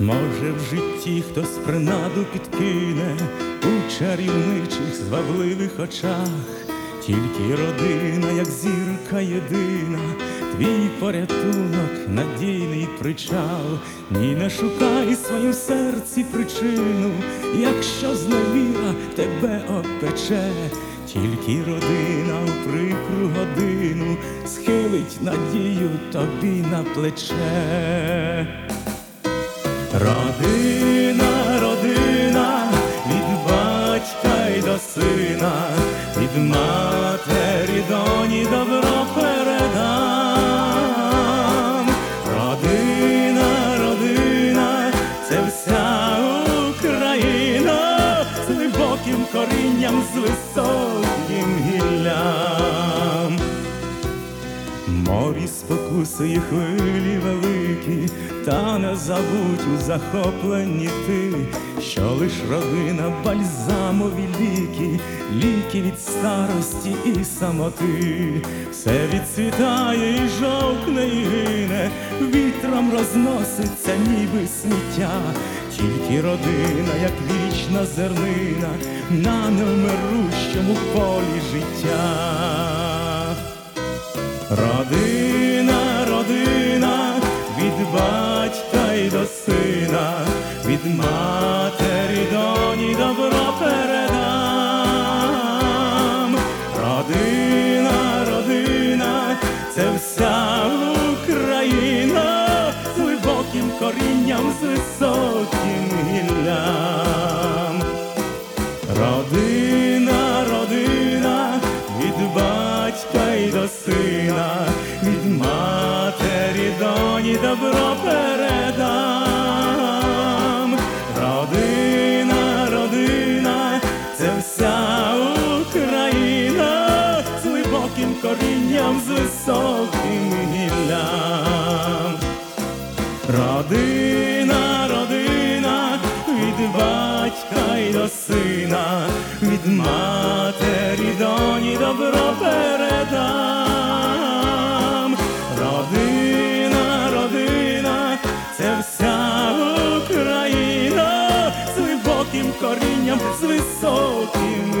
Може, в житті хтось принаду підкине у чарівничих звабливих очах, тільки родина, як зірка єдина, твій порятунок, надійний причал, ні не шукай своїм серці причину, якщо зневіра тебе опече, тільки родина у прикру годину схилить надію тобі на плече. Родина, родина, від батька й до сина, від матері доні добро передам. Родина, родина, це вся Україна з глибоким корінням, з високим Спокуси хвилі великі, та не забудь у захопленні ти, що лиш родина бальзамові ліки, ліки від старості і самоти, все відцвітає і жовкне і гине, вітром розноситься, ніби сміття, тільки родина, як вічна зернина, на невмирущому полі життя. Родина, матері доні добро передам. Родина, родина, це вся Україна з глибоким корінням, з високим гіллям. Родина, родина, від батька й до сина, від матері доні добро передам. Корінням, з високим гіллям. Родина, родина, від батька й до сина, від матері доні добро передам. Родина, родина, це вся Україна з глибоким корінням, з високим